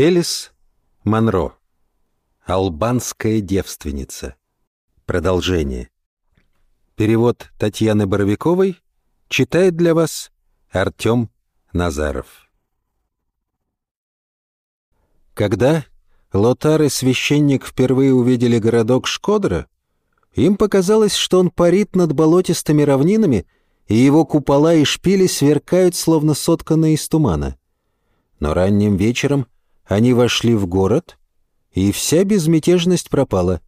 Элис Монро. Албанская девственница. Продолжение. Перевод Татьяны Боровиковой читает для вас Артем Назаров. Когда Лотар и священник впервые увидели городок Шкодра, им показалось, что он парит над болотистыми равнинами, и его купола и шпили сверкают, словно сотканные из тумана. Но ранним вечером они вошли в город, и вся безмятежность пропала.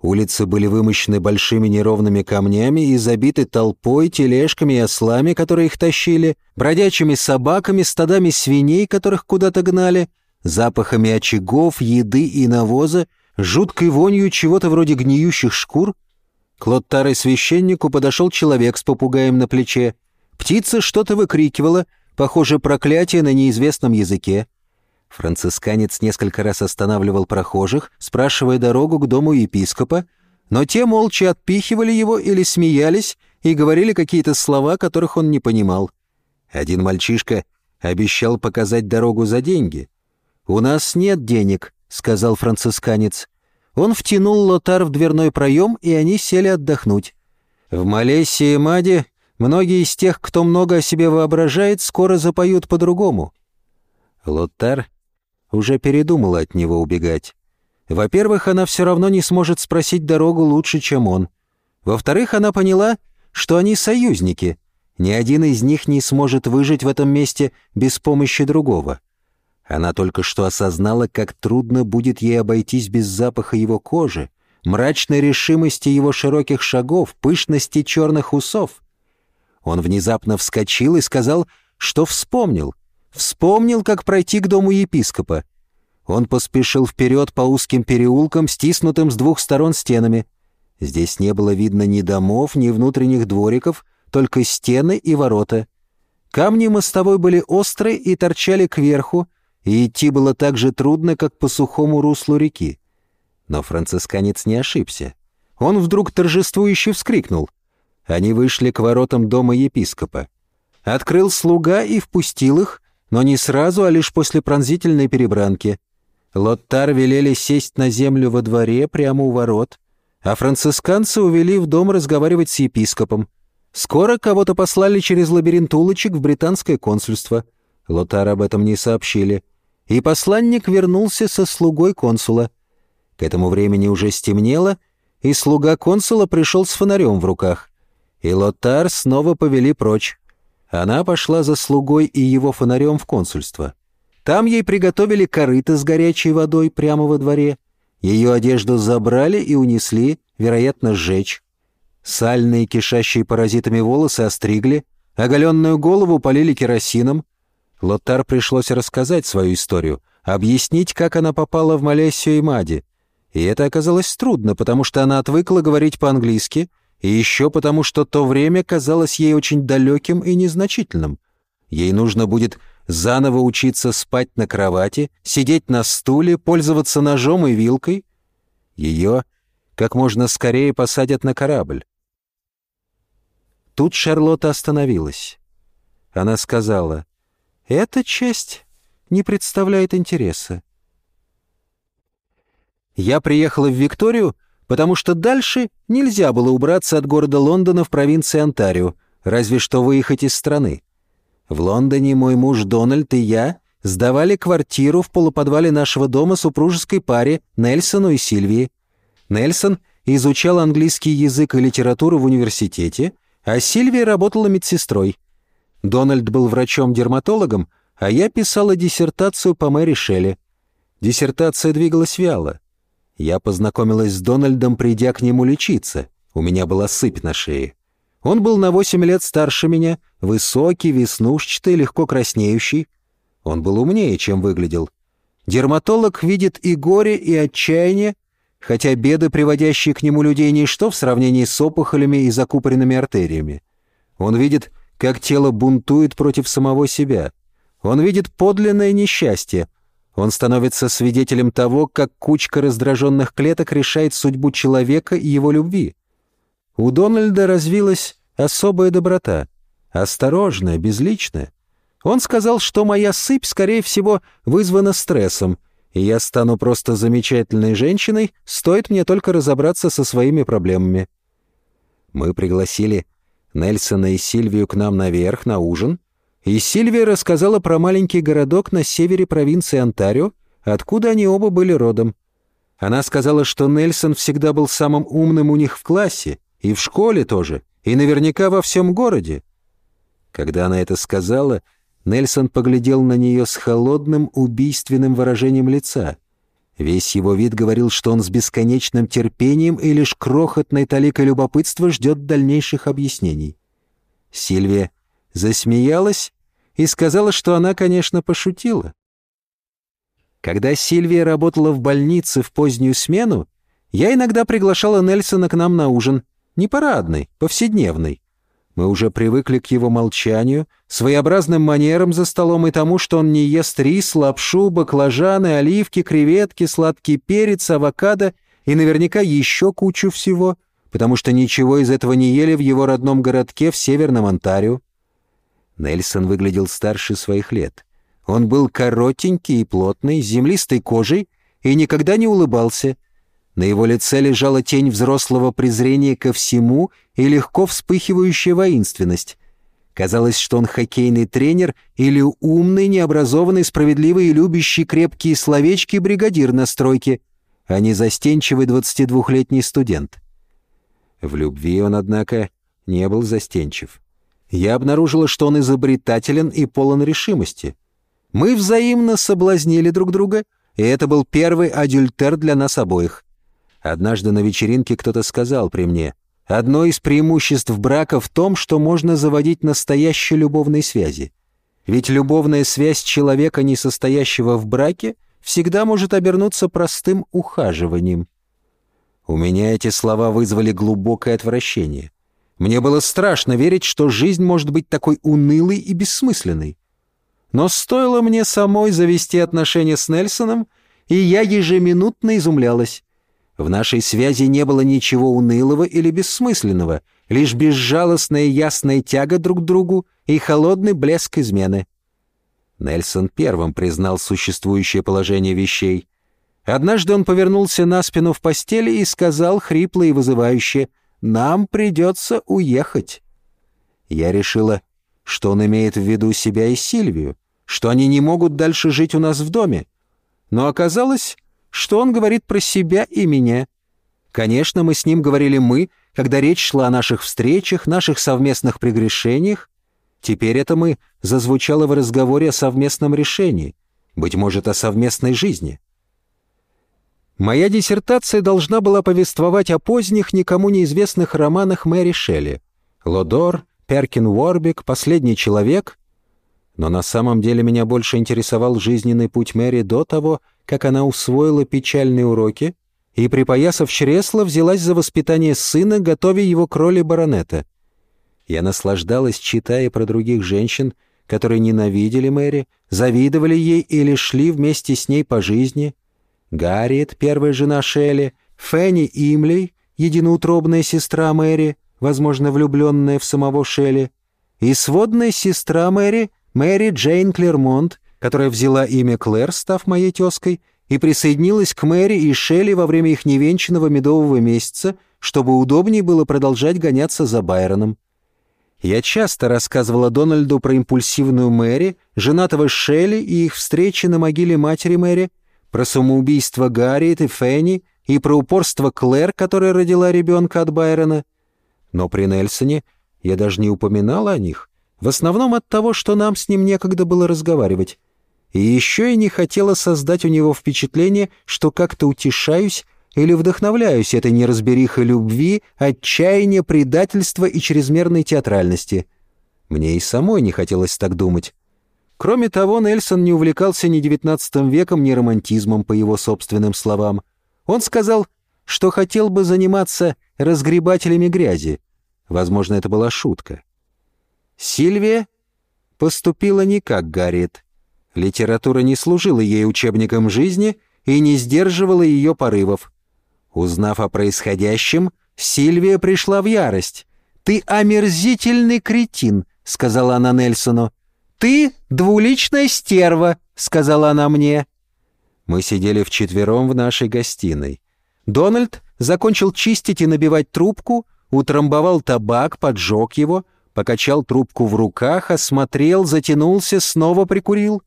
Улицы были вымощены большими неровными камнями и забиты толпой, тележками и ослами, которые их тащили, бродячими собаками, стадами свиней, которых куда-то гнали, запахами очагов, еды и навоза, жуткой вонью чего-то вроде гниющих шкур. К лоттарой священнику подошел человек с попугаем на плече. Птица что-то выкрикивала, похоже, проклятие на неизвестном языке. Францисканец несколько раз останавливал прохожих, спрашивая дорогу к дому епископа, но те молча отпихивали его или смеялись и говорили какие-то слова, которых он не понимал. Один мальчишка обещал показать дорогу за деньги. «У нас нет денег», — сказал францисканец. Он втянул лотар в дверной проем, и они сели отдохнуть. В Малесии и Маде многие из тех, кто много о себе воображает, скоро запоют по-другому. Лотар уже передумала от него убегать. Во-первых, она все равно не сможет спросить дорогу лучше, чем он. Во-вторых, она поняла, что они союзники. Ни один из них не сможет выжить в этом месте без помощи другого. Она только что осознала, как трудно будет ей обойтись без запаха его кожи, мрачной решимости его широких шагов, пышности черных усов. Он внезапно вскочил и сказал, что вспомнил, Вспомнил, как пройти к дому епископа. Он поспешил вперед по узким переулкам, стиснутым с двух сторон стенами. Здесь не было видно ни домов, ни внутренних двориков, только стены и ворота. Камни мостовой были острые и торчали кверху, и идти было так же трудно, как по сухому руслу реки. Но францисканец не ошибся. Он вдруг торжествующе вскрикнул. Они вышли к воротам дома епископа. Открыл слуга и впустил их, но не сразу, а лишь после пронзительной перебранки. Лоттар велели сесть на землю во дворе прямо у ворот, а францисканцы увели в дом разговаривать с епископом. Скоро кого-то послали через лабиринт улочек в британское консульство. Лотар об этом не сообщили. И посланник вернулся со слугой консула. К этому времени уже стемнело, и слуга консула пришел с фонарем в руках. И Лотар снова повели прочь. Она пошла за слугой и его фонарем в консульство. Там ей приготовили корыто с горячей водой прямо во дворе. Ее одежду забрали и унесли, вероятно, сжечь. Сальные, кишащие паразитами волосы остригли, оголенную голову полили керосином. Лотар пришлось рассказать свою историю, объяснить, как она попала в Малессию и Мади. И это оказалось трудно, потому что она отвыкла говорить по-английски — и еще потому, что то время казалось ей очень далеким и незначительным. Ей нужно будет заново учиться спать на кровати, сидеть на стуле, пользоваться ножом и вилкой. Ее как можно скорее посадят на корабль. Тут Шарлотта остановилась. Она сказала, «Эта часть не представляет интереса». Я приехала в Викторию, потому что дальше нельзя было убраться от города Лондона в провинции Онтарио, разве что выехать из страны. В Лондоне мой муж Дональд и я сдавали квартиру в полуподвале нашего дома супружеской паре Нельсону и Сильвии. Нельсон изучал английский язык и литературу в университете, а Сильвия работала медсестрой. Дональд был врачом-дерматологом, а я писала диссертацию по Мэри Шелли. Диссертация двигалась вяло. Я познакомилась с Дональдом, придя к нему лечиться. У меня была сыпь на шее. Он был на восемь лет старше меня, высокий, веснушчатый, легко краснеющий. Он был умнее, чем выглядел. Дерматолог видит и горе, и отчаяние, хотя беды, приводящие к нему людей, ничто в сравнении с опухолями и закупоренными артериями. Он видит, как тело бунтует против самого себя. Он видит подлинное несчастье — он становится свидетелем того, как кучка раздраженных клеток решает судьбу человека и его любви. У Дональда развилась особая доброта, осторожная, безличная. Он сказал, что моя сыпь, скорее всего, вызвана стрессом, и я стану просто замечательной женщиной, стоит мне только разобраться со своими проблемами. Мы пригласили Нельсона и Сильвию к нам наверх на ужин, и Сильвия рассказала про маленький городок на севере провинции Онтарио, откуда они оба были родом. Она сказала, что Нельсон всегда был самым умным у них в классе, и в школе тоже, и наверняка во всем городе. Когда она это сказала, Нельсон поглядел на нее с холодным, убийственным выражением лица. Весь его вид говорил, что он с бесконечным терпением и лишь крохотной таликой любопытства ждет дальнейших объяснений. Сильвия засмеялась и сказала, что она, конечно, пошутила. Когда Сильвия работала в больнице в позднюю смену, я иногда приглашала Нельсона к нам на ужин. Не парадный, повседневный. Мы уже привыкли к его молчанию, своеобразным манерам за столом и тому, что он не ест рис, лапшу, баклажаны, оливки, креветки, сладкий перец, авокадо и наверняка еще кучу всего, потому что ничего из этого не ели в его родном городке в Северном Онтарио. Нельсон выглядел старше своих лет. Он был коротенький и плотный, с землистой кожей и никогда не улыбался. На его лице лежала тень взрослого презрения ко всему и легко вспыхивающая воинственность. Казалось, что он хоккейный тренер или умный, необразованный, справедливый и любящий крепкие словечки бригадир на стройке, а не застенчивый 22-летний студент. В любви он, однако, не был застенчив. Я обнаружила, что он изобретателен и полон решимости. Мы взаимно соблазнили друг друга, и это был первый адюльтер для нас обоих. Однажды на вечеринке кто-то сказал при мне, «Одно из преимуществ брака в том, что можно заводить настоящие любовные связи. Ведь любовная связь человека, не состоящего в браке, всегда может обернуться простым ухаживанием». У меня эти слова вызвали глубокое отвращение. Мне было страшно верить, что жизнь может быть такой унылой и бессмысленной. Но стоило мне самой завести отношения с Нельсоном, и я ежеминутно изумлялась. В нашей связи не было ничего унылого или бессмысленного, лишь безжалостная ясная тяга друг к другу и холодный блеск измены. Нельсон первым признал существующее положение вещей. Однажды он повернулся на спину в постели и сказал хрипло и вызывающе — нам придется уехать». Я решила, что он имеет в виду себя и Сильвию, что они не могут дальше жить у нас в доме. Но оказалось, что он говорит про себя и меня. Конечно, мы с ним говорили «мы», когда речь шла о наших встречах, наших совместных прегрешениях. Теперь это «мы» зазвучало в разговоре о совместном решении, быть может, о совместной жизни. Моя диссертация должна была повествовать о поздних, никому неизвестных романах Мэри Шелли. «Лодор», «Перкин Уорбик», «Последний человек». Но на самом деле меня больше интересовал жизненный путь Мэри до того, как она усвоила печальные уроки и, припоясав чресло, взялась за воспитание сына, готовя его к роли баронета. Я наслаждалась, читая про других женщин, которые ненавидели Мэри, завидовали ей или шли вместе с ней по жизни — Гарриет, первая жена Шелли, Фенни Имлей, единоутробная сестра Мэри, возможно, влюбленная в самого Шелли, и сводная сестра Мэри, Мэри Джейн Клермонт, которая взяла имя Клэр, став моей тезкой, и присоединилась к Мэри и Шелли во время их невенчанного медового месяца, чтобы удобнее было продолжать гоняться за Байроном. Я часто рассказывала Дональду про импульсивную Мэри, женатого Шелли и их встречи на могиле матери Мэри, про самоубийство Гарриет и Фенни и про упорство Клэр, которая родила ребенка от Байрона. Но при Нельсоне я даже не упоминал о них, в основном от того, что нам с ним некогда было разговаривать. И еще и не хотела создать у него впечатление, что как-то утешаюсь или вдохновляюсь этой неразберихой любви, отчаяния, предательства и чрезмерной театральности. Мне и самой не хотелось так думать. Кроме того, Нельсон не увлекался ни XIX веком, ни романтизмом, по его собственным словам. Он сказал, что хотел бы заниматься разгребателями грязи. Возможно, это была шутка. Сильвия поступила не как Гарриет. Литература не служила ей учебником жизни и не сдерживала ее порывов. Узнав о происходящем, Сильвия пришла в ярость. «Ты омерзительный кретин», — сказала она Нельсону. «Ты двуличная стерва», — сказала она мне. Мы сидели вчетвером в нашей гостиной. Дональд закончил чистить и набивать трубку, утрамбовал табак, поджег его, покачал трубку в руках, осмотрел, затянулся, снова прикурил.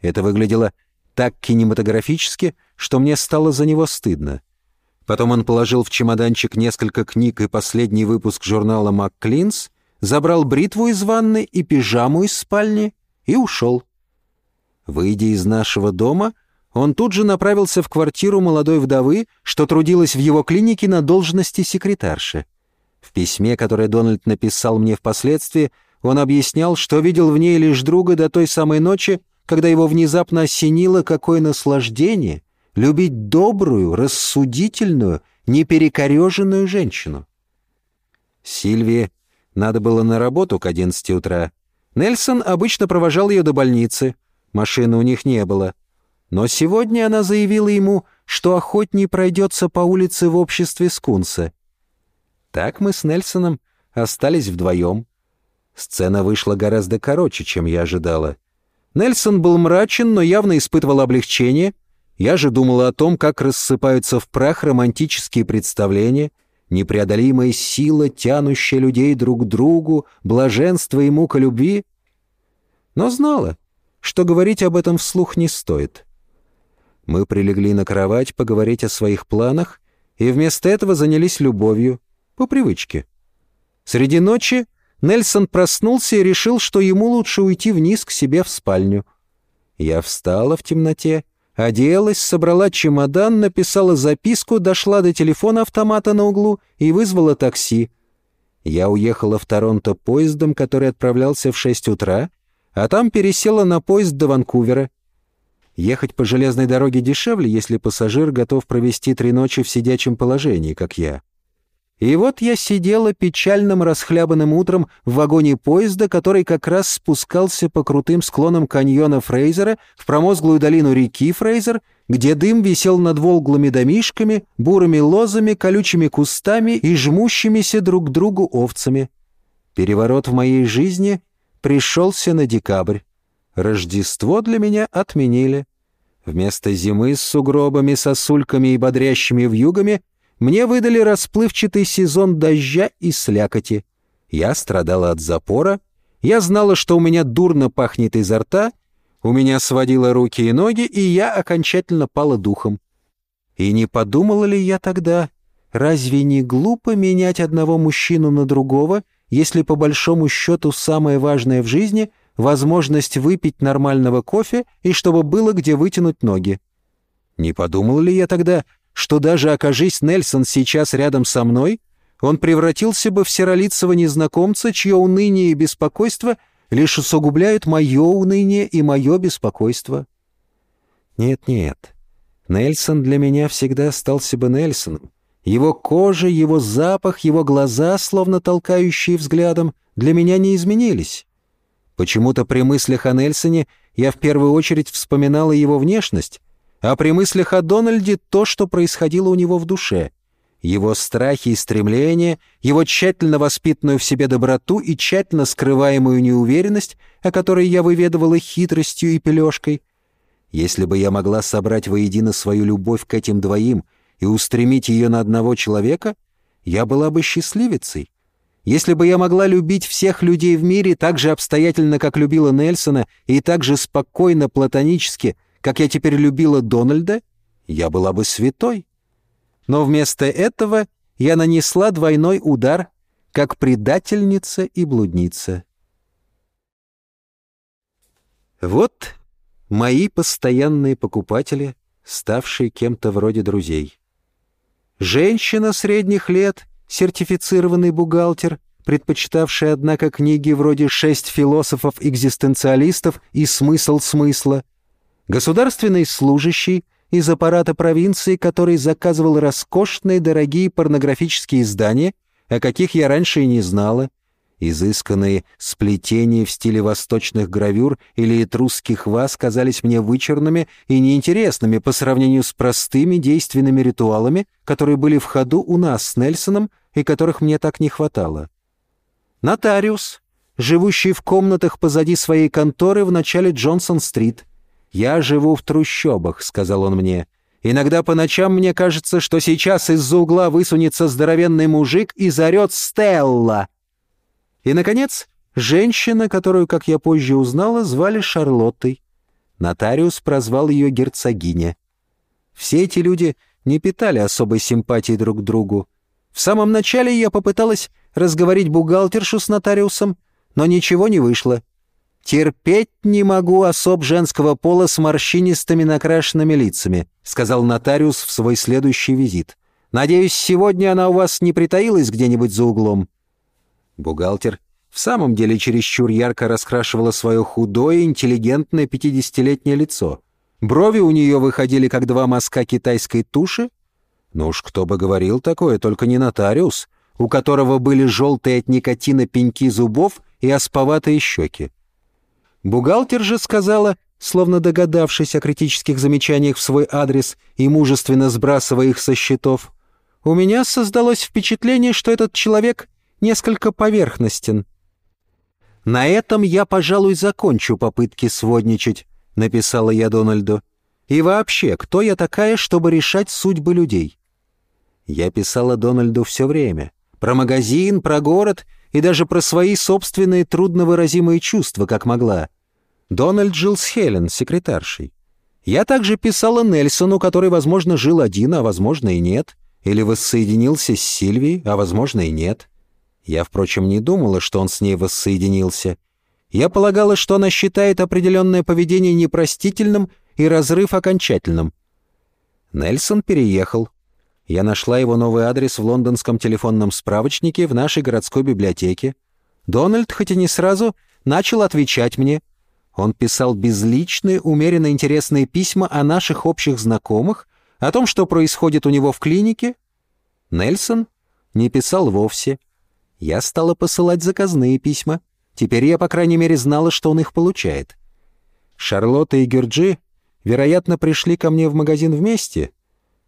Это выглядело так кинематографически, что мне стало за него стыдно. Потом он положил в чемоданчик несколько книг и последний выпуск журнала «МакКлинс», забрал бритву из ванны и пижаму из спальни и ушел. Выйдя из нашего дома, он тут же направился в квартиру молодой вдовы, что трудилась в его клинике на должности секретарши. В письме, которое Дональд написал мне впоследствии, он объяснял, что видел в ней лишь друга до той самой ночи, когда его внезапно осенило какое наслаждение любить добрую, рассудительную, неперекореженную женщину. Сильвии надо было на работу к 11 утра. Нельсон обычно провожал ее до больницы. Машины у них не было. Но сегодня она заявила ему, что охотней пройдется по улице в обществе скунса. Так мы с Нельсоном остались вдвоем. Сцена вышла гораздо короче, чем я ожидала. Нельсон был мрачен, но явно испытывал облегчение. Я же думала о том, как рассыпаются в прах романтические представления — непреодолимая сила, тянущая людей друг к другу, блаженство и мука любви. Но знала, что говорить об этом вслух не стоит. Мы прилегли на кровать поговорить о своих планах и вместо этого занялись любовью, по привычке. Среди ночи Нельсон проснулся и решил, что ему лучше уйти вниз к себе в спальню. Я встала в темноте Оделась, собрала чемодан, написала записку, дошла до телефона автомата на углу и вызвала такси. Я уехала в Торонто поездом, который отправлялся в 6 утра, а там пересела на поезд до Ванкувера. Ехать по железной дороге дешевле, если пассажир готов провести три ночи в сидячем положении, как я. И вот я сидела печальным расхлябанным утром в вагоне поезда, который как раз спускался по крутым склонам каньона Фрейзера в промозглую долину реки Фрейзер, где дым висел над волглыми домишками, бурыми лозами, колючими кустами и жмущимися друг к другу овцами. Переворот в моей жизни пришелся на декабрь. Рождество для меня отменили. Вместо зимы с сугробами, сосульками и бодрящими вьюгами — мне выдали расплывчатый сезон дождя и слякоти. Я страдала от запора, я знала, что у меня дурно пахнет изо рта, у меня сводило руки и ноги, и я окончательно пала духом. И не подумала ли я тогда, разве не глупо менять одного мужчину на другого, если по большому счету самое важное в жизни — возможность выпить нормального кофе и чтобы было где вытянуть ноги? Не подумал ли я тогда, что даже окажись Нельсон сейчас рядом со мной, он превратился бы в серолицего незнакомца, чье уныние и беспокойство лишь усугубляют мое уныние и мое беспокойство. Нет-нет, Нельсон для меня всегда остался бы Нельсоном. Его кожа, его запах, его глаза, словно толкающие взглядом, для меня не изменились. Почему-то при мыслях о Нельсоне я в первую очередь вспоминала его внешность, а при мыслях о Дональде то, что происходило у него в душе. Его страхи и стремления, его тщательно воспитанную в себе доброту и тщательно скрываемую неуверенность, о которой я выведывала хитростью и пележкой. Если бы я могла собрать воедино свою любовь к этим двоим и устремить ее на одного человека, я была бы счастливицей. Если бы я могла любить всех людей в мире так же обстоятельно, как любила Нельсона, и так же спокойно, платонически — как я теперь любила Дональда, я была бы святой. Но вместо этого я нанесла двойной удар, как предательница и блудница. Вот мои постоянные покупатели, ставшие кем-то вроде друзей. Женщина средних лет, сертифицированный бухгалтер, предпочитавшая, однако, книги вроде «Шесть философов-экзистенциалистов» и «Смысл смысла», Государственный служащий из аппарата провинции, который заказывал роскошные дорогие порнографические издания, о каких я раньше и не знала, изысканные сплетения в стиле восточных гравюр или этрусских ваз казались мне вычурными и неинтересными по сравнению с простыми действенными ритуалами, которые были в ходу у нас с Нельсоном и которых мне так не хватало. Нотариус, живущий в комнатах позади своей конторы в начале Джонсон-стрит. «Я живу в трущобах», — сказал он мне. «Иногда по ночам мне кажется, что сейчас из-за угла высунется здоровенный мужик и зарет «Стелла!» И, наконец, женщина, которую, как я позже узнала, звали Шарлоттой. Нотариус прозвал ее герцогиня. Все эти люди не питали особой симпатии друг к другу. В самом начале я попыталась разговорить бухгалтершу с нотариусом, но ничего не вышло. «Терпеть не могу особ женского пола с морщинистыми накрашенными лицами», сказал нотариус в свой следующий визит. «Надеюсь, сегодня она у вас не притаилась где-нибудь за углом?» Бухгалтер в самом деле чересчур ярко раскрашивала свое худое, интеллигентное пятидесятилетнее лицо. Брови у нее выходили, как два мазка китайской туши. Ну уж кто бы говорил такое, только не нотариус, у которого были желтые от никотина пеньки зубов и осповатые щеки. Бухгалтер же сказала, словно догадавшись о критических замечаниях в свой адрес и мужественно сбрасывая их со счетов, «У меня создалось впечатление, что этот человек несколько поверхностен». «На этом я, пожалуй, закончу попытки сводничать», — написала я Дональду. «И вообще, кто я такая, чтобы решать судьбы людей?» Я писала Дональду все время. Про магазин, про город и даже про свои собственные трудновыразимые чувства, как могла. Дональд жил с Хелен, секретаршей. Я также писала Нельсону, который, возможно, жил один, а возможно и нет, или воссоединился с Сильвией, а возможно и нет. Я, впрочем, не думала, что он с ней воссоединился. Я полагала, что она считает определенное поведение непростительным и разрыв окончательным. Нельсон переехал. Я нашла его новый адрес в лондонском телефонном справочнике в нашей городской библиотеке. Дональд, хоть и не сразу, начал отвечать мне. Он писал безличные, умеренно интересные письма о наших общих знакомых, о том, что происходит у него в клинике. Нельсон не писал вовсе. Я стала посылать заказные письма. Теперь я, по крайней мере, знала, что он их получает. Шарлотта и Гюрджи, вероятно, пришли ко мне в магазин вместе,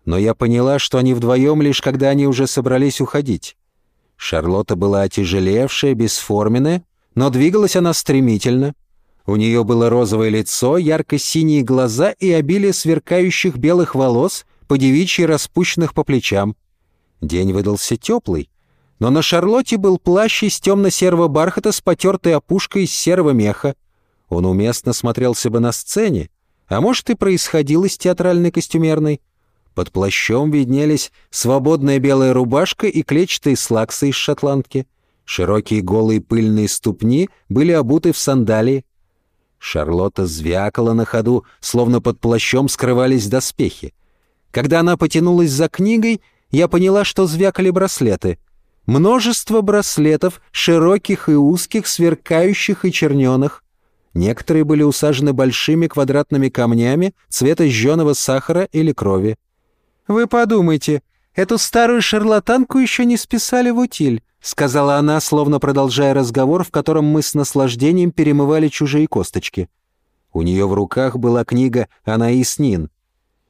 но я поняла, что они вдвоем лишь когда они уже собрались уходить. Шарлотта была отяжелевшая, бесформенная, но двигалась она стремительно. У нее было розовое лицо, ярко-синие глаза и обилие сверкающих белых волос, по девичьи распущенных по плечам. День выдался теплый, но на Шарлотте был плащ из темно-серого бархата с потертой опушкой из серого меха. Он уместно смотрелся бы на сцене, а может и происходил из театральной костюмерной. Под плащом виднелись свободная белая рубашка и клетчатые слаксы из шотландки. Широкие голые пыльные ступни были обуты в сандалии. Шарлотта звякала на ходу, словно под плащом скрывались доспехи. Когда она потянулась за книгой, я поняла, что звякали браслеты — Множество браслетов, широких и узких, сверкающих и черненых. Некоторые были усажены большими квадратными камнями цвета жженого сахара или крови. «Вы подумайте, эту старую шарлатанку еще не списали в утиль», сказала она, словно продолжая разговор, в котором мы с наслаждением перемывали чужие косточки. У нее в руках была книга «Анаис Нин».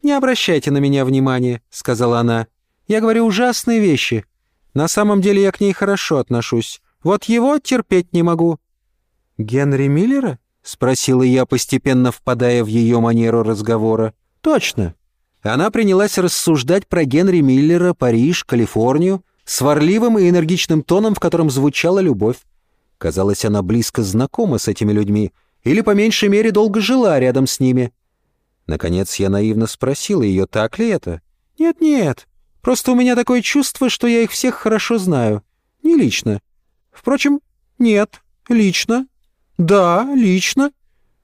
«Не обращайте на меня внимания», — сказала она. «Я говорю ужасные вещи. На самом деле я к ней хорошо отношусь. Вот его терпеть не могу». «Генри Миллера?» — спросила я, постепенно впадая в ее манеру разговора. «Точно». Она принялась рассуждать про Генри Миллера, Париж, Калифорнию, сварливым и энергичным тоном, в котором звучала любовь. Казалось, она близко знакома с этими людьми, или, по меньшей мере, долго жила рядом с ними. Наконец я наивно спросила ее, так ли это. «Нет-нет, Просто у меня такое чувство, что я их всех хорошо знаю. Не лично. Впрочем, нет, лично. Да, лично.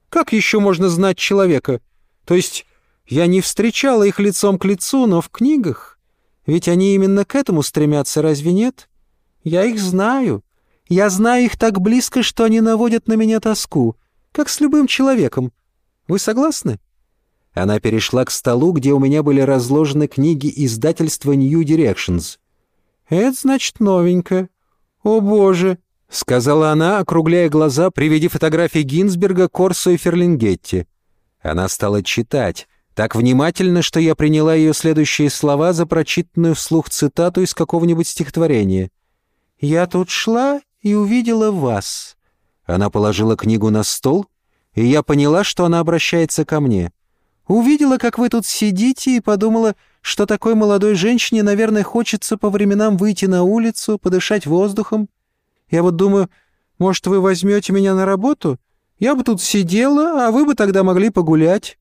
Как еще можно знать человека? То есть я не встречала их лицом к лицу, но в книгах. Ведь они именно к этому стремятся, разве нет? Я их знаю. Я знаю их так близко, что они наводят на меня тоску, как с любым человеком. Вы согласны? Она перешла к столу, где у меня были разложены книги издательства New Directions. «Это, значит, новенькое. О, боже!» — сказала она, округляя глаза при виде фотографий Гинзберга, Корсо и Ферлингетти. Она стала читать, так внимательно, что я приняла ее следующие слова за прочитанную вслух цитату из какого-нибудь стихотворения. «Я тут шла и увидела вас. Она положила книгу на стол, и я поняла, что она обращается ко мне. Увидела, как вы тут сидите, и подумала, что такой молодой женщине, наверное, хочется по временам выйти на улицу, подышать воздухом. Я вот думаю, может, вы возьмете меня на работу? Я бы тут сидела, а вы бы тогда могли погулять».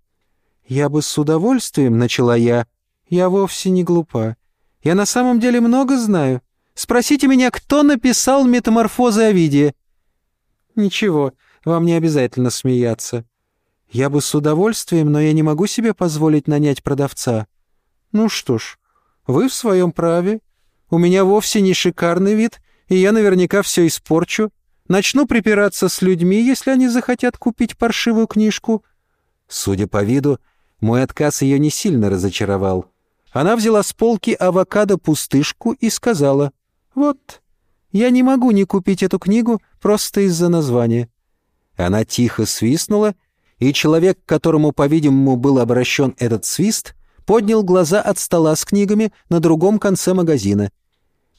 «Я бы с удовольствием», — начала я. «Я вовсе не глупа. Я на самом деле много знаю. Спросите меня, кто написал «Метаморфозы Овидия»?» «Ничего, вам не обязательно смеяться. Я бы с удовольствием, но я не могу себе позволить нанять продавца. Ну что ж, вы в своем праве. У меня вовсе не шикарный вид, и я наверняка все испорчу. Начну припираться с людьми, если они захотят купить паршивую книжку». Судя по виду, мой отказ ее не сильно разочаровал. Она взяла с полки авокадо-пустышку и сказала, «Вот, я не могу не купить эту книгу просто из-за названия». Она тихо свистнула, и человек, к которому, по-видимому, был обращен этот свист, поднял глаза от стола с книгами на другом конце магазина.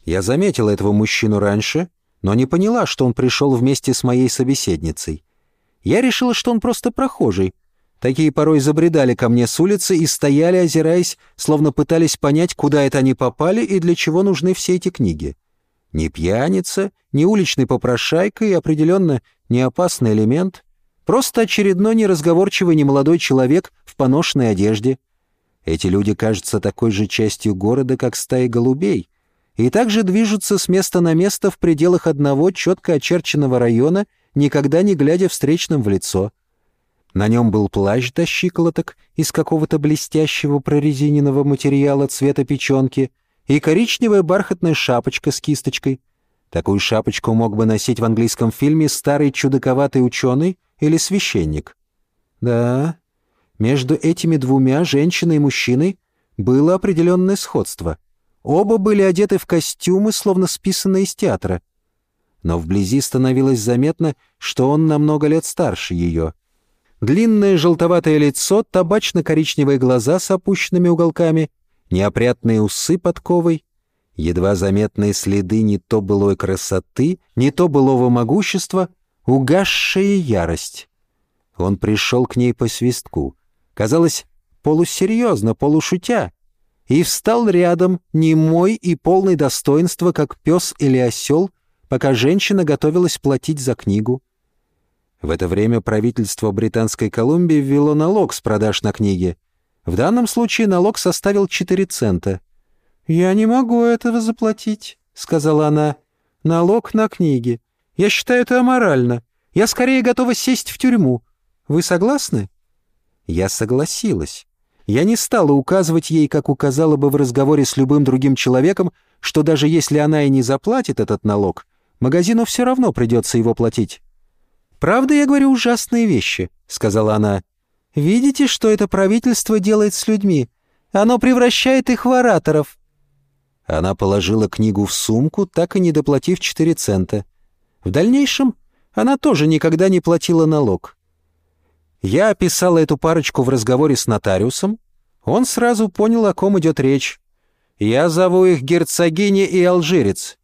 Я заметила этого мужчину раньше, но не поняла, что он пришел вместе с моей собеседницей. Я решила, что он просто прохожий. Такие порой забредали ко мне с улицы и стояли, озираясь, словно пытались понять, куда это они попали и для чего нужны все эти книги. Ни пьяница, ни уличный попрошайка и определенно не опасный элемент. Просто очередной неразговорчивый немолодой человек в поношенной одежде. Эти люди кажутся такой же частью города, как стаи голубей, и также движутся с места на место в пределах одного четко очерченного района, никогда не глядя встречным в лицо. На нем был плащ до щиколоток из какого-то блестящего прорезиненного материала цвета печенки и коричневая бархатная шапочка с кисточкой. Такую шапочку мог бы носить в английском фильме старый чудаковатый ученый или священник. Да, между этими двумя, женщиной и мужчиной, было определенное сходство — Оба были одеты в костюмы, словно списанные из театра. Но вблизи становилось заметно, что он на много лет старше ее. Длинное желтоватое лицо, табачно-коричневые глаза с опущенными уголками, неопрятные усы подковой, едва заметные следы не то былой красоты, не то былого могущества, угасшая ярость. Он пришел к ней по свистку. Казалось, полусерьезно, полушутя, и встал рядом, немой и полный достоинства, как пес или осел, пока женщина готовилась платить за книгу. В это время правительство Британской Колумбии ввело налог с продаж на книги. В данном случае налог составил 4 цента. «Я не могу этого заплатить», — сказала она. «Налог на книги. Я считаю это аморально. Я скорее готова сесть в тюрьму. Вы согласны?» Я согласилась. Я не стала указывать ей, как указала бы в разговоре с любым другим человеком, что даже если она и не заплатит этот налог, магазину все равно придется его платить. «Правда, я говорю ужасные вещи», — сказала она. «Видите, что это правительство делает с людьми? Оно превращает их в ораторов». Она положила книгу в сумку, так и не доплатив 4 цента. В дальнейшем она тоже никогда не платила налог. Я описала эту парочку в разговоре с нотариусом. Он сразу понял, о ком идет речь. Я зову их герцогиня и алжирец.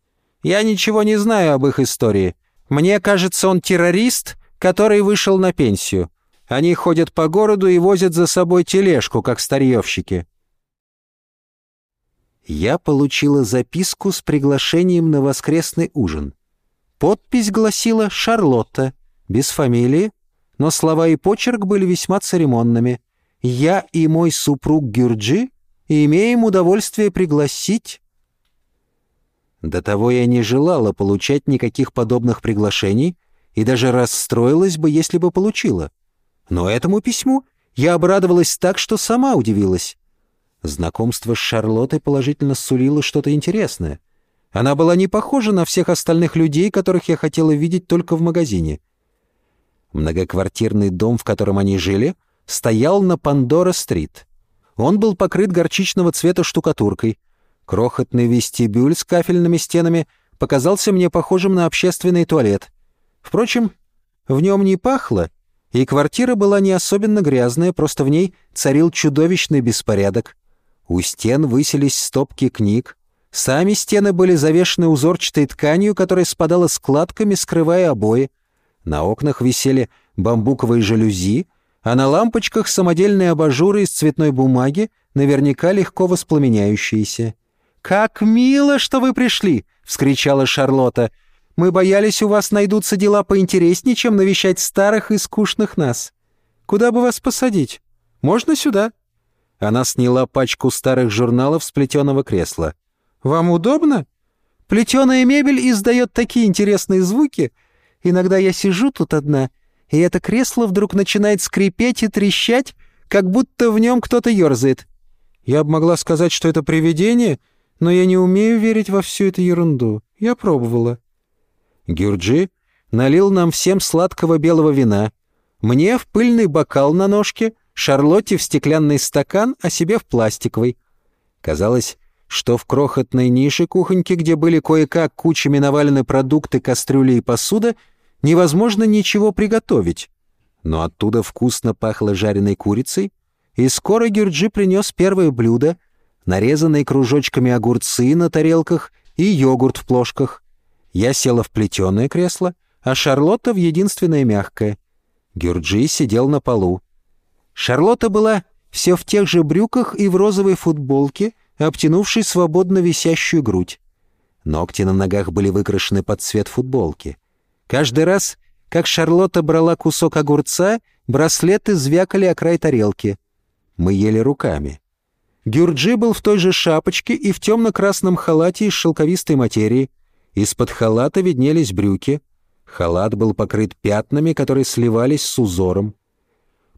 Я ничего не знаю об их истории. Мне кажется, он террорист, который вышел на пенсию. Они ходят по городу и возят за собой тележку, как старьевщики. Я получила записку с приглашением на воскресный ужин. Подпись гласила «Шарлотта», без фамилии, но слова и почерк были весьма церемонными. «Я и мой супруг Гюрджи имеем удовольствие пригласить...» До того я не желала получать никаких подобных приглашений и даже расстроилась бы, если бы получила. Но этому письму я обрадовалась так, что сама удивилась. Знакомство с Шарлоттой положительно сулило что-то интересное. Она была не похожа на всех остальных людей, которых я хотела видеть только в магазине — Многоквартирный дом, в котором они жили, стоял на Пандора-стрит. Он был покрыт горчичного цвета штукатуркой. Крохотный вестибюль с кафельными стенами показался мне похожим на общественный туалет. Впрочем, в нем не пахло, и квартира была не особенно грязная, просто в ней царил чудовищный беспорядок. У стен высились стопки книг. Сами стены были завешены узорчатой тканью, которая спадала складками, скрывая обои. На окнах висели бамбуковые жалюзи, а на лампочках самодельные абажуры из цветной бумаги, наверняка легко воспламеняющиеся. «Как мило, что вы пришли!» — вскричала Шарлотта. «Мы боялись, у вас найдутся дела поинтереснее, чем навещать старых и скучных нас. Куда бы вас посадить? Можно сюда?» Она сняла пачку старых журналов с плетеного кресла. «Вам удобно? Плетеная мебель издает такие интересные звуки. Иногда я сижу тут одна, и это кресло вдруг начинает скрипеть и трещать, как будто в нем кто-то ерзает. Я бы могла сказать, что это привидение, но я не умею верить во всю эту ерунду. Я пробовала». Гюрджи налил нам всем сладкого белого вина. Мне в пыльный бокал на ножке, Шарлотте в стеклянный стакан, а себе в пластиковый. Казалось, что в крохотной нише кухоньки, где были кое-как кучами навалены продукты, кастрюли и посуда, невозможно ничего приготовить. Но оттуда вкусно пахло жареной курицей, и скоро Гюрджи принес первое блюдо, нарезанные кружочками огурцы на тарелках и йогурт в плошках. Я села в плетеное кресло, а Шарлотта в единственное мягкое. Гюрджи сидел на полу. Шарлотта была все в тех же брюках и в розовой футболке, обтянувшей свободно висящую грудь. Ногти на ногах были выкрашены под цвет футболки. Каждый раз, как Шарлотта брала кусок огурца, браслеты звякали о край тарелки. Мы ели руками. Гюрджи был в той же шапочке и в темно-красном халате из шелковистой материи. Из-под халата виднелись брюки. Халат был покрыт пятнами, которые сливались с узором.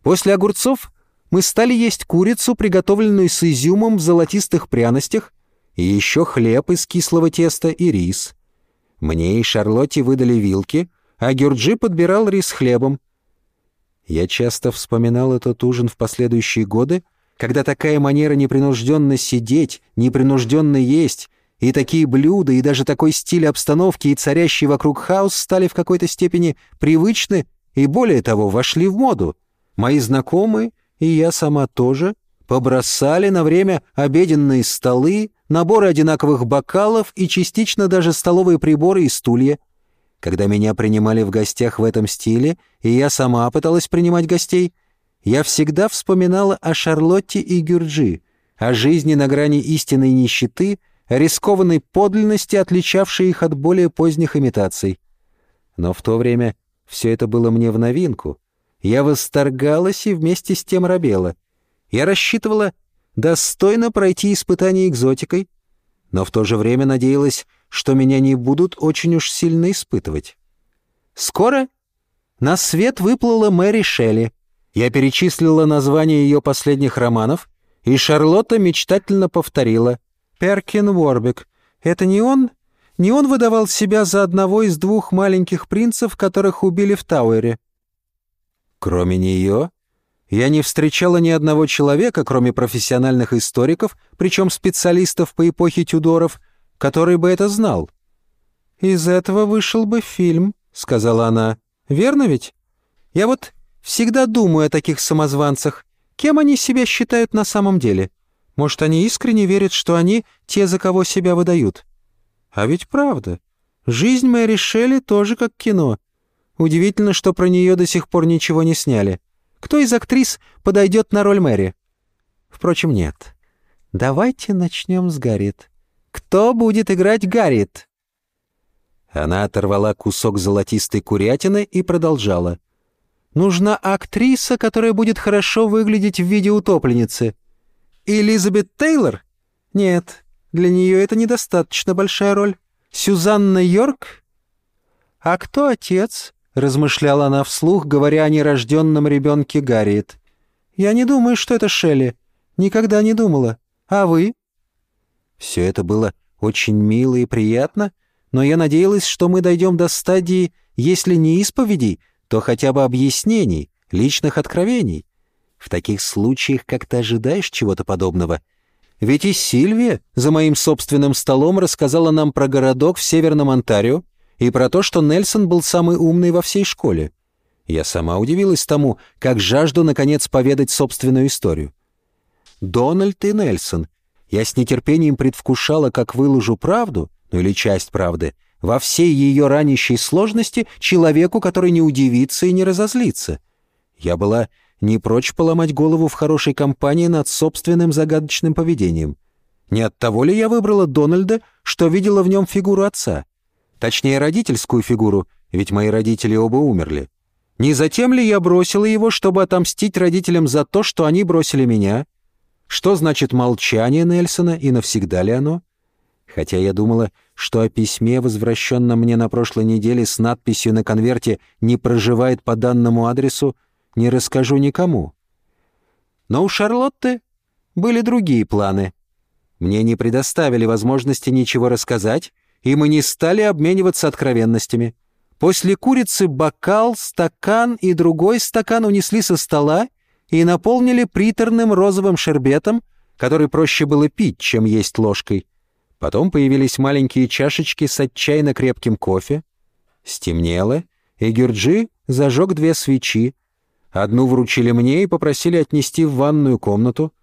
После огурцов мы стали есть курицу, приготовленную с изюмом в золотистых пряностях, и еще хлеб из кислого теста и рис. Мне и Шарлотте выдали вилки, а Гюрджи подбирал рис хлебом. Я часто вспоминал этот ужин в последующие годы, когда такая манера непринужденно сидеть, непринужденно есть, и такие блюда, и даже такой стиль обстановки и царящий вокруг хаос стали в какой-то степени привычны и, более того, вошли в моду. Мои знакомые, и я сама тоже, побросали на время обеденные столы, наборы одинаковых бокалов и частично даже столовые приборы и стулья. Когда меня принимали в гостях в этом стиле, и я сама пыталась принимать гостей, я всегда вспоминала о Шарлотте и Гюрджи, о жизни на грани истинной нищеты, о рискованной подлинности, отличавшей их от более поздних имитаций. Но в то время все это было мне в новинку — я восторгалась и вместе с тем робела. Я рассчитывала достойно пройти испытание экзотикой, но в то же время надеялась, что меня не будут очень уж сильно испытывать. Скоро на свет выплыла Мэри Шелли. Я перечислила названия ее последних романов, и Шарлотта мечтательно повторила. «Перкин Уорбек. Это не он? Не он выдавал себя за одного из двух маленьких принцев, которых убили в Тауэре?» Кроме нее, я не встречала ни одного человека, кроме профессиональных историков, причем специалистов по эпохе Тюдоров, который бы это знал. «Из этого вышел бы фильм», — сказала она. «Верно ведь? Я вот всегда думаю о таких самозванцах. Кем они себя считают на самом деле? Может, они искренне верят, что они те, за кого себя выдают? А ведь правда. Жизнь Мэри Шелли тоже как кино. Удивительно, что про нее до сих пор ничего не сняли. Кто из актрис подойдет на роль Мэри? Впрочем, нет. Давайте начнем с Гарриет. Кто будет играть Гарриет? Она оторвала кусок золотистой курятины и продолжала. «Нужна актриса, которая будет хорошо выглядеть в виде утопленницы. Элизабет Тейлор? Нет, для нее это недостаточно большая роль. Сюзанна Йорк? А кто отец? — размышляла она вслух, говоря о нерожденном ребенке Гарриет. «Я не думаю, что это Шелли. Никогда не думала. А вы?» Все это было очень мило и приятно, но я надеялась, что мы дойдем до стадии, если не исповедей, то хотя бы объяснений, личных откровений. В таких случаях как-то ожидаешь чего-то подобного. Ведь и Сильвия за моим собственным столом рассказала нам про городок в Северном Онтарио, и про то, что Нельсон был самый умный во всей школе. Я сама удивилась тому, как жажду, наконец, поведать собственную историю. Дональд и Нельсон. Я с нетерпением предвкушала, как выложу правду, ну или часть правды, во всей ее ранящей сложности человеку, который не удивится и не разозлится. Я была не прочь поломать голову в хорошей компании над собственным загадочным поведением. Не от того ли я выбрала Дональда, что видела в нем фигуру отца? Точнее, родительскую фигуру, ведь мои родители оба умерли. Не затем ли я бросила его, чтобы отомстить родителям за то, что они бросили меня? Что значит молчание Нельсона и навсегда ли оно? Хотя я думала, что о письме, возвращенном мне на прошлой неделе с надписью на конверте «Не проживает по данному адресу», не расскажу никому. Но у Шарлотты были другие планы. Мне не предоставили возможности ничего рассказать, и мы не стали обмениваться откровенностями. После курицы бокал, стакан и другой стакан унесли со стола и наполнили приторным розовым шербетом, который проще было пить, чем есть ложкой. Потом появились маленькие чашечки с отчаянно крепким кофе. Стемнело, и Гюрджи зажег две свечи. Одну вручили мне и попросили отнести в ванную комнату.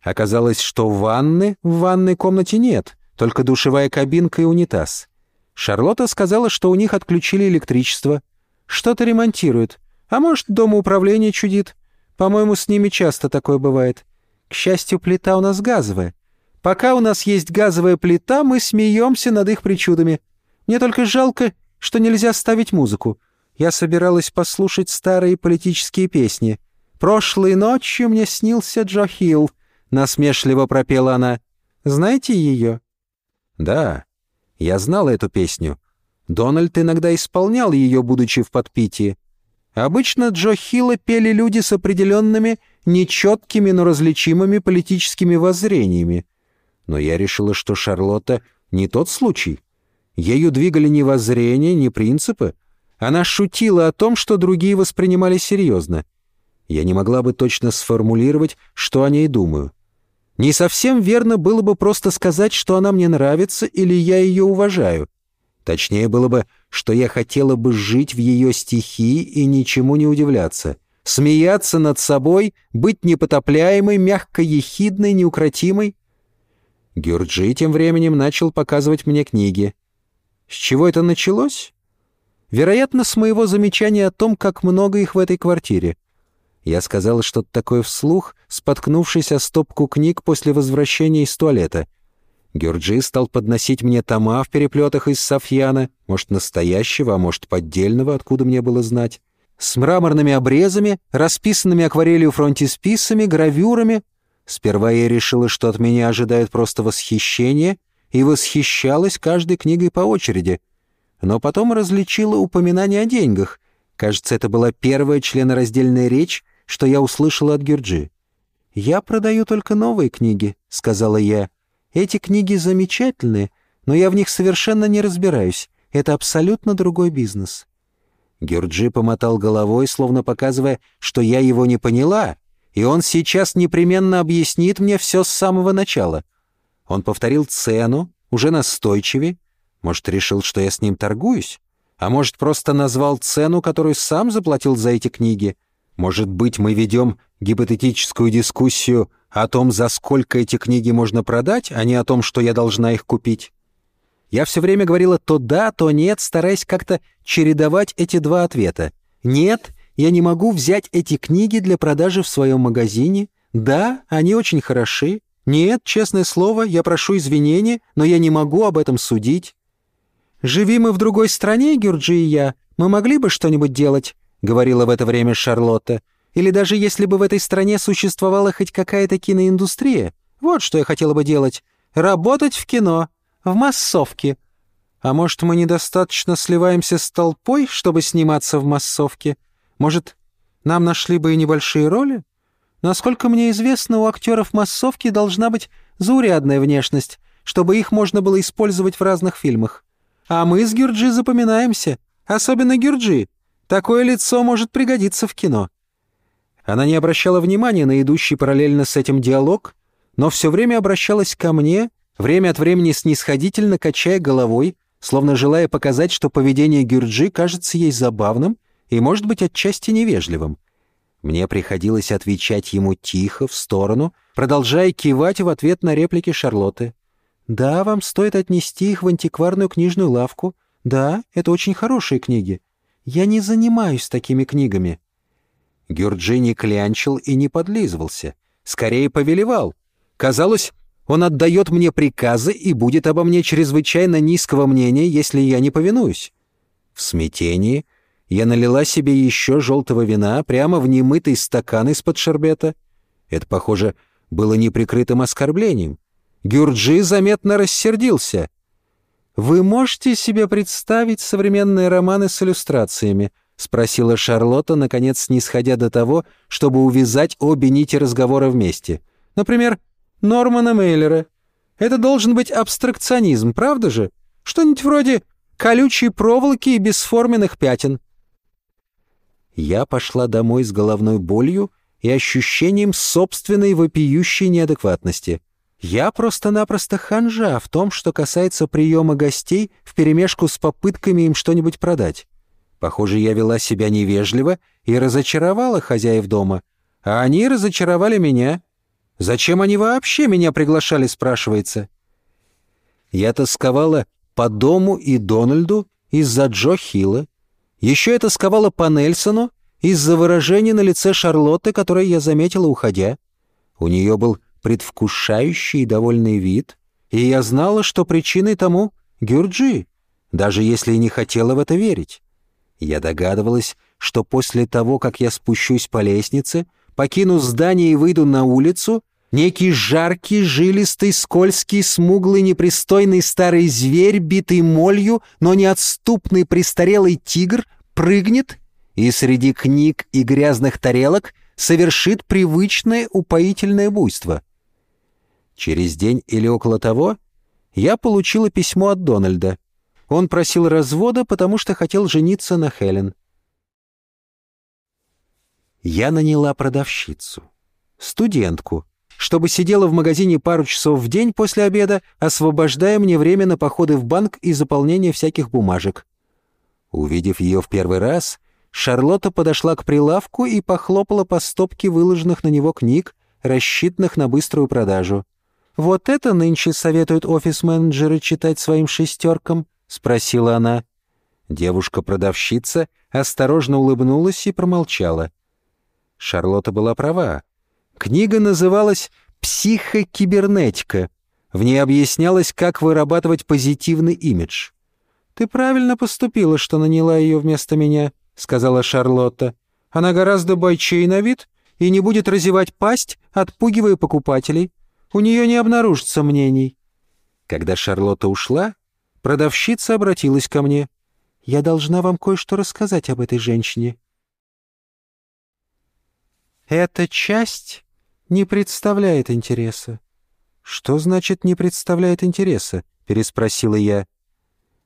Оказалось, что ванны в ванной комнате нет, только душевая кабинка и унитаз. Шарлотта сказала, что у них отключили электричество. Что-то ремонтируют. А может, дома управления чудит. По-моему, с ними часто такое бывает. К счастью, плита у нас газовая. Пока у нас есть газовая плита, мы смеемся над их причудами. Мне только жалко, что нельзя ставить музыку. Я собиралась послушать старые политические песни. «Прошлой ночью мне снился Джо Хилл», — насмешливо пропела она. «Знаете ее?» «Да, я знал эту песню. Дональд иногда исполнял ее, будучи в подпитии. Обычно Джо Хилла пели люди с определенными, нечеткими, но различимыми политическими воззрениями. Но я решила, что Шарлотта не тот случай. Ею двигали ни воззрения, ни принципы. Она шутила о том, что другие воспринимали серьезно. Я не могла бы точно сформулировать, что о ней думаю. Не совсем верно было бы просто сказать, что она мне нравится или я ее уважаю. Точнее было бы, что я хотела бы жить в ее стихии и ничему не удивляться. Смеяться над собой, быть непотопляемой, мягко ехидной, неукротимой. Гюрджи тем временем начал показывать мне книги. С чего это началось? Вероятно, с моего замечания о том, как много их в этой квартире. Я сказал что-то такое вслух, споткнувшись о стопку книг после возвращения из туалета. Гюрджи стал подносить мне тома в переплетах из софьяна, может, настоящего, а может, поддельного, откуда мне было знать, с мраморными обрезами, расписанными акварелью фронтисписами, гравюрами. Сперва я решила, что от меня ожидают просто восхищение, и восхищалась каждой книгой по очереди. Но потом различила упоминание о деньгах. Кажется, это была первая членораздельная речь, что я услышала от Гюрджи. «Я продаю только новые книги», — сказала я. «Эти книги замечательные, но я в них совершенно не разбираюсь. Это абсолютно другой бизнес». Гюрджи помотал головой, словно показывая, что я его не поняла, и он сейчас непременно объяснит мне все с самого начала. Он повторил цену, уже настойчивее. Может, решил, что я с ним торгуюсь? А может, просто назвал цену, которую сам заплатил за эти книги — может быть, мы ведем гипотетическую дискуссию о том, за сколько эти книги можно продать, а не о том, что я должна их купить? Я все время говорила то да, то нет, стараясь как-то чередовать эти два ответа. Нет, я не могу взять эти книги для продажи в своем магазине. Да, они очень хороши. Нет, честное слово, я прошу извинения, но я не могу об этом судить. Живи мы в другой стране, Гюрджи и я, мы могли бы что-нибудь делать. — говорила в это время Шарлотта. «Или даже если бы в этой стране существовала хоть какая-то киноиндустрия. Вот что я хотела бы делать. Работать в кино. В массовке. А может, мы недостаточно сливаемся с толпой, чтобы сниматься в массовке? Может, нам нашли бы и небольшие роли? Насколько мне известно, у актеров массовки должна быть заурядная внешность, чтобы их можно было использовать в разных фильмах. А мы с Гюрджи запоминаемся. Особенно Гюрджи. Такое лицо может пригодиться в кино». Она не обращала внимания на идущий параллельно с этим диалог, но все время обращалась ко мне, время от времени снисходительно качая головой, словно желая показать, что поведение Гюрджи кажется ей забавным и, может быть, отчасти невежливым. Мне приходилось отвечать ему тихо, в сторону, продолжая кивать в ответ на реплики Шарлотты. «Да, вам стоит отнести их в антикварную книжную лавку. «Да, это очень хорошие книги. Я не занимаюсь такими книгами». Гюрджини клянчил и не подлизывался. Скорее повелевал. Казалось, он отдает мне приказы и будет обо мне чрезвычайно низкого мнения, если я не повинуюсь. В смятении я налила себе еще желтого вина прямо в немытый стакан из-под шербета. Это, похоже, было неприкрытым оскорблением. Гюрджи заметно рассердился. «Вы можете себе представить современные романы с иллюстрациями?» — спросила Шарлотта, наконец снисходя до того, чтобы увязать обе нити разговора вместе. «Например, Нормана Мейлера. Это должен быть абстракционизм, правда же? Что-нибудь вроде колючей проволоки и бесформенных пятен. Я пошла домой с головной болью и ощущением собственной вопиющей неадекватности. Я просто-напросто ханжа в том, что касается приема гостей вперемешку с попытками им что-нибудь продать. Похоже, я вела себя невежливо и разочаровала хозяев дома, а они разочаровали меня — Зачем они вообще меня приглашали, спрашивается. Я тосковала по дому и Дональду из-за Джо Хилла. Еще я тосковала по Нельсону из-за выражения на лице Шарлотты, которое я заметила, уходя. У нее был предвкушающий и довольный вид, и я знала, что причиной тому Гюрджи, даже если и не хотела в это верить. Я догадывалась, что после того, как я спущусь по лестнице, покину здание и выйду на улицу, Некий жаркий, жилистый, скользкий, смуглый, непристойный старый зверь, битый молью, но неотступный престарелый тигр, прыгнет и среди книг и грязных тарелок совершит привычное упоительное буйство. Через день или около того я получила письмо от Дональда. Он просил развода, потому что хотел жениться на Хелен. Я наняла продавщицу, студентку, чтобы сидела в магазине пару часов в день после обеда, освобождая мне время на походы в банк и заполнение всяких бумажек. Увидев ее в первый раз, Шарлотта подошла к прилавку и похлопала по стопке выложенных на него книг, рассчитанных на быструю продажу. «Вот это нынче советуют офис-менеджеры читать своим шестеркам?» — спросила она. Девушка-продавщица осторожно улыбнулась и промолчала. Шарлотта была права. Книга называлась «Психокибернетика». В ней объяснялось, как вырабатывать позитивный имидж. «Ты правильно поступила, что наняла ее вместо меня», — сказала Шарлотта. «Она гораздо бойчей на вид и не будет разевать пасть, отпугивая покупателей. У нее не обнаружится мнений». Когда Шарлотта ушла, продавщица обратилась ко мне. «Я должна вам кое-что рассказать об этой женщине». «Эта часть не представляет интереса». «Что значит «не представляет интереса»?» — переспросила я.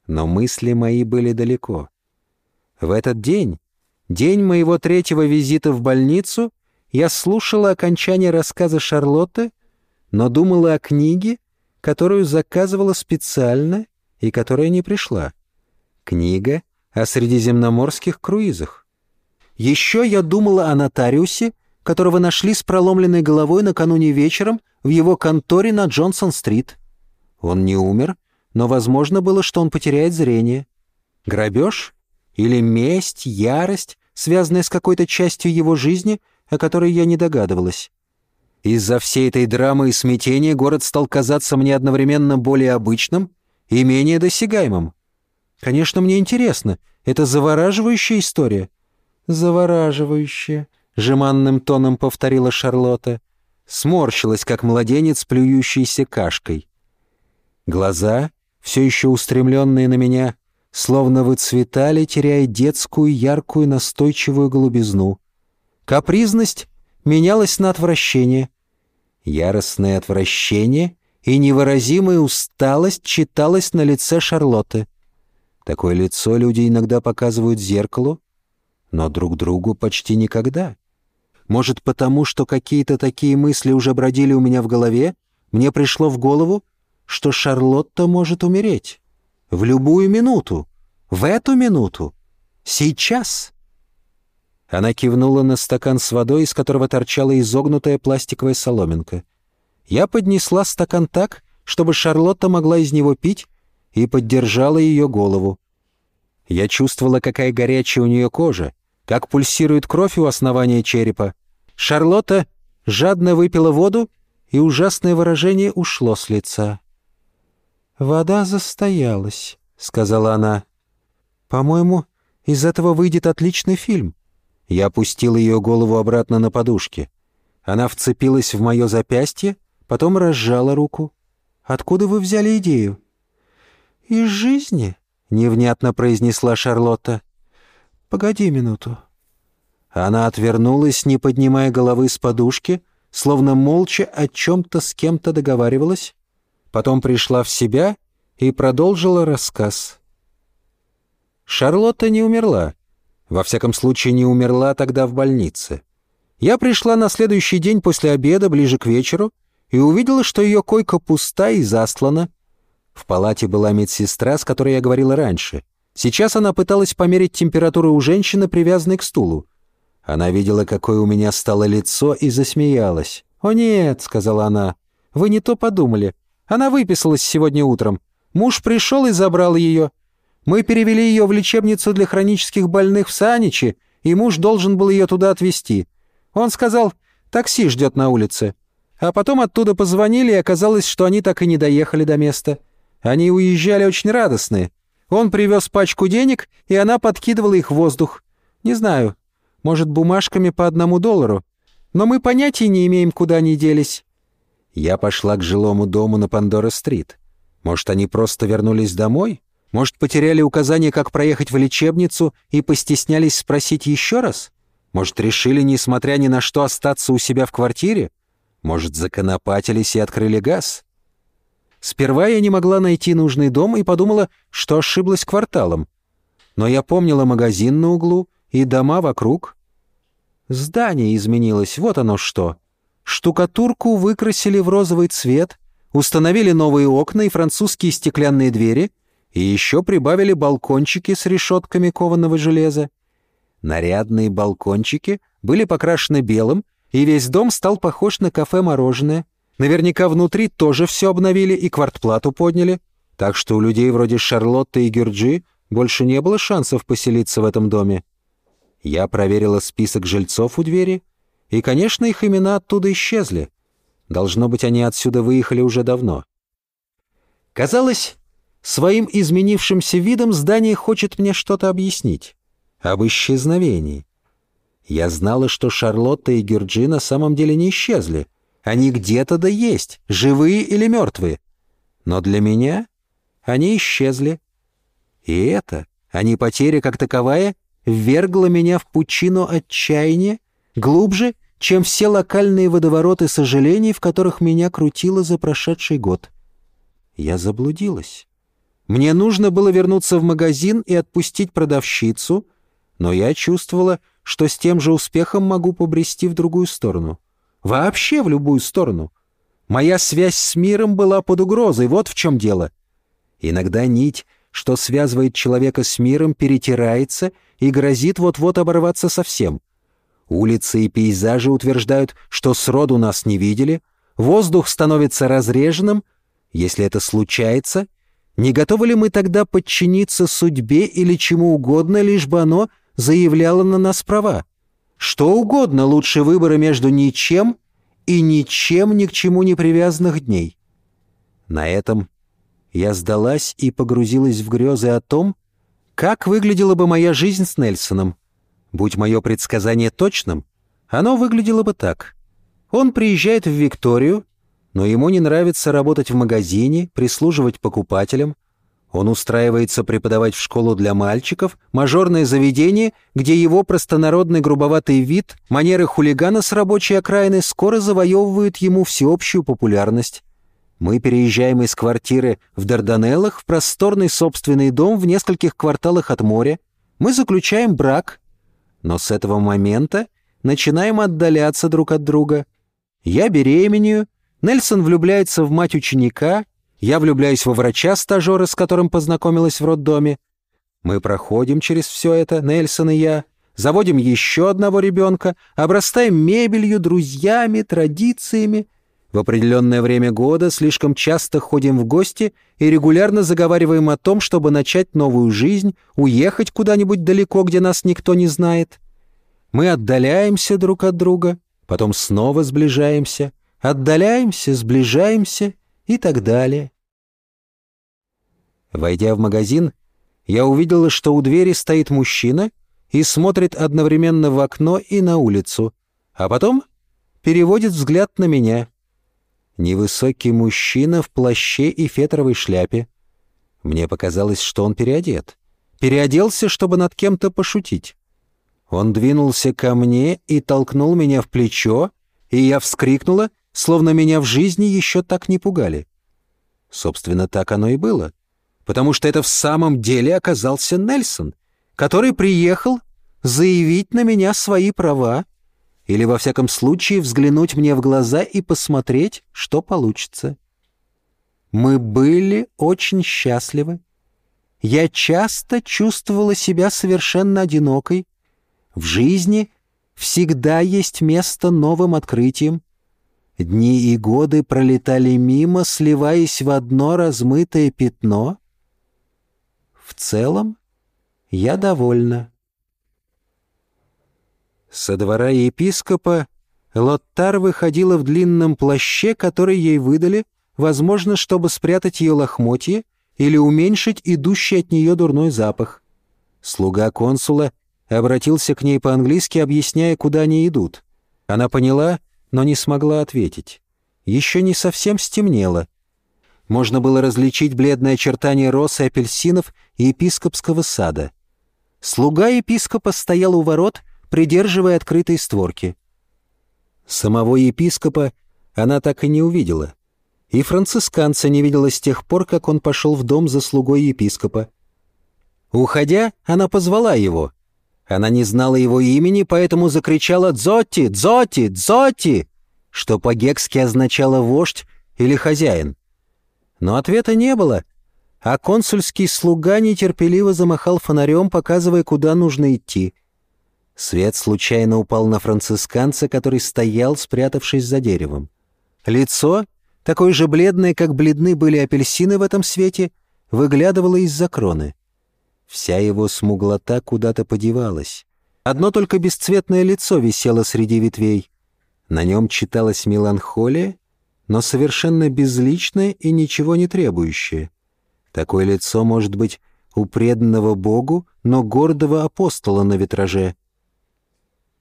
Но мысли мои были далеко. В этот день, день моего третьего визита в больницу, я слушала окончание рассказа Шарлотты, но думала о книге, которую заказывала специально и которая не пришла. Книга о средиземноморских круизах. Еще я думала о нотариусе, которого нашли с проломленной головой накануне вечером в его конторе на Джонсон-стрит. Он не умер, но возможно было, что он потеряет зрение. Грабеж? Или месть, ярость, связанная с какой-то частью его жизни, о которой я не догадывалась? Из-за всей этой драмы и смятения город стал казаться мне одновременно более обычным и менее досягаемым. Конечно, мне интересно. Это завораживающая история. Завораживающая. — жеманным тоном повторила Шарлотта. Сморщилась, как младенец, плюющийся кашкой. Глаза, все еще устремленные на меня, словно выцветали, теряя детскую, яркую, настойчивую голубизну. Капризность менялась на отвращение. Яростное отвращение и невыразимая усталость читалась на лице Шарлотты. Такое лицо люди иногда показывают зеркалу, но друг другу почти никогда. Может, потому что какие-то такие мысли уже бродили у меня в голове, мне пришло в голову, что Шарлотта может умереть. В любую минуту. В эту минуту. Сейчас. Она кивнула на стакан с водой, из которого торчала изогнутая пластиковая соломинка. Я поднесла стакан так, чтобы Шарлотта могла из него пить, и поддержала ее голову. Я чувствовала, какая горячая у нее кожа, как пульсирует кровь у основания черепа. Шарлотта жадно выпила воду, и ужасное выражение ушло с лица. «Вода застоялась», — сказала она. «По-моему, из этого выйдет отличный фильм». Я опустил ее голову обратно на подушки. Она вцепилась в мое запястье, потом разжала руку. «Откуда вы взяли идею?» «Из жизни», — невнятно произнесла Шарлотта. «Погоди минуту». Она отвернулась, не поднимая головы с подушки, словно молча о чем-то с кем-то договаривалась, потом пришла в себя и продолжила рассказ. Шарлотта не умерла. Во всяком случае, не умерла тогда в больнице. Я пришла на следующий день после обеда, ближе к вечеру, и увидела, что ее койка пуста и застлана. В палате была медсестра, с которой я говорила раньше. Сейчас она пыталась померить температуру у женщины, привязанной к стулу. Она видела, какое у меня стало лицо, и засмеялась. «О нет», — сказала она, — «вы не то подумали. Она выписалась сегодня утром. Муж пришел и забрал ее. Мы перевели ее в лечебницу для хронических больных в Саничи, и муж должен был ее туда отвезти. Он сказал, такси ждет на улице. А потом оттуда позвонили, и оказалось, что они так и не доехали до места. Они уезжали очень радостные. Он привез пачку денег, и она подкидывала их в воздух. Не знаю, может, бумажками по одному доллару. Но мы понятия не имеем, куда они делись. Я пошла к жилому дому на Пандора-стрит. Может, они просто вернулись домой? Может, потеряли указание, как проехать в лечебницу и постеснялись спросить еще раз? Может, решили, несмотря ни на что, остаться у себя в квартире? Может, законопатились и открыли газ? Сперва я не могла найти нужный дом и подумала, что ошиблась кварталом. Но я помнила магазин на углу и дома вокруг. Здание изменилось, вот оно что. Штукатурку выкрасили в розовый цвет, установили новые окна и французские стеклянные двери — и еще прибавили балкончики с решетками кованого железа. Нарядные балкончики были покрашены белым, и весь дом стал похож на кафе-мороженое. Наверняка внутри тоже все обновили и квартплату подняли, так что у людей вроде Шарлотты и Гюрджи больше не было шансов поселиться в этом доме. Я проверила список жильцов у двери, и, конечно, их имена оттуда исчезли. Должно быть, они отсюда выехали уже давно. Казалось, Своим изменившимся видом здание хочет мне что-то объяснить. Об исчезновении. Я знала, что Шарлотта и Гюрджи на самом деле не исчезли. Они где-то да есть, живые или мертвые. Но для меня они исчезли. И это, а не потеря как таковая, ввергла меня в пучину отчаяния, глубже, чем все локальные водовороты сожалений, в которых меня крутило за прошедший год. Я заблудилась. Мне нужно было вернуться в магазин и отпустить продавщицу, но я чувствовала, что с тем же успехом могу побрести в другую сторону. Вообще в любую сторону. Моя связь с миром была под угрозой, вот в чем дело. Иногда нить, что связывает человека с миром, перетирается и грозит вот-вот оборваться совсем. Улицы и пейзажи утверждают, что сроду нас не видели, воздух становится разреженным. Если это случается, не готовы ли мы тогда подчиниться судьбе или чему угодно, лишь бы оно заявляло на нас права? Что угодно лучше выбора между ничем и ничем ни к чему не привязанных дней. На этом я сдалась и погрузилась в грезы о том, как выглядела бы моя жизнь с Нельсоном. Будь мое предсказание точным, оно выглядело бы так. Он приезжает в Викторию, но ему не нравится работать в магазине, прислуживать покупателям. Он устраивается преподавать в школу для мальчиков, мажорное заведение, где его простонародный грубоватый вид, манеры хулигана с рабочей окраины скоро завоевывают ему всеобщую популярность. Мы переезжаем из квартиры в Дарданеллах в просторный собственный дом в нескольких кварталах от моря. Мы заключаем брак. Но с этого момента начинаем отдаляться друг от друга. Я беременею, Нельсон влюбляется в мать ученика, я влюбляюсь во врача-стажера, с которым познакомилась в роддоме. Мы проходим через все это, Нельсон и я, заводим еще одного ребенка, обрастаем мебелью, друзьями, традициями. В определенное время года слишком часто ходим в гости и регулярно заговариваем о том, чтобы начать новую жизнь, уехать куда-нибудь далеко, где нас никто не знает. Мы отдаляемся друг от друга, потом снова сближаемся, отдаляемся, сближаемся и так далее. Войдя в магазин, я увидела, что у двери стоит мужчина и смотрит одновременно в окно и на улицу, а потом переводит взгляд на меня — Невысокий мужчина в плаще и фетровой шляпе. Мне показалось, что он переодет. Переоделся, чтобы над кем-то пошутить. Он двинулся ко мне и толкнул меня в плечо, и я вскрикнула, словно меня в жизни еще так не пугали. Собственно, так оно и было. Потому что это в самом деле оказался Нельсон, который приехал заявить на меня свои права или, во всяком случае, взглянуть мне в глаза и посмотреть, что получится. Мы были очень счастливы. Я часто чувствовала себя совершенно одинокой. В жизни всегда есть место новым открытиям. Дни и годы пролетали мимо, сливаясь в одно размытое пятно. В целом, я довольна. Со двора епископа Лоттар выходила в длинном плаще, который ей выдали, возможно, чтобы спрятать ее лохмотье или уменьшить идущий от нее дурной запах. Слуга консула обратился к ней по-английски, объясняя, куда они идут. Она поняла, но не смогла ответить. Еще не совсем стемнело. Можно было различить бледное очертание роз и апельсинов и епископского сада. Слуга епископа стоял у ворот — придерживая открытые створки. Самого епископа она так и не увидела. И францисканца не видела с тех пор, как он пошел в дом за слугой епископа. Уходя, она позвала его. Она не знала его имени, поэтому закричала «Дзотти! Дзотти! Дзотти!», что по-гекски означало «вождь» или «хозяин». Но ответа не было, а консульский слуга нетерпеливо замахал фонарем, показывая, куда нужно идти — Свет случайно упал на францисканца, который стоял, спрятавшись за деревом. Лицо, такое же бледное, как бледны были апельсины в этом свете, выглядывало из-за кроны. Вся его смуглота куда-то подевалась. Одно только бесцветное лицо висело среди ветвей. На нем читалась меланхолия, но совершенно безличное и ничего не требующее. Такое лицо может быть у преданного Богу, но гордого апостола на витраже —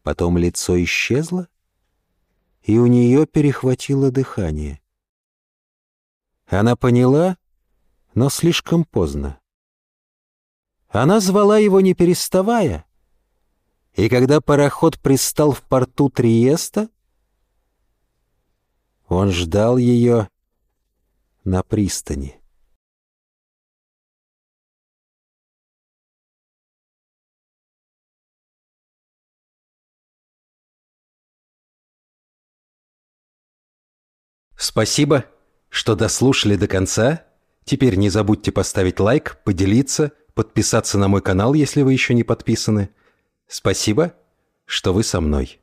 Потом лицо исчезло, и у нее перехватило дыхание. Она поняла, но слишком поздно. Она звала его не переставая, и когда пароход пристал в порту Триеста, он ждал ее на пристани. Спасибо, что дослушали до конца. Теперь не забудьте поставить лайк, поделиться, подписаться на мой канал, если вы еще не подписаны. Спасибо, что вы со мной.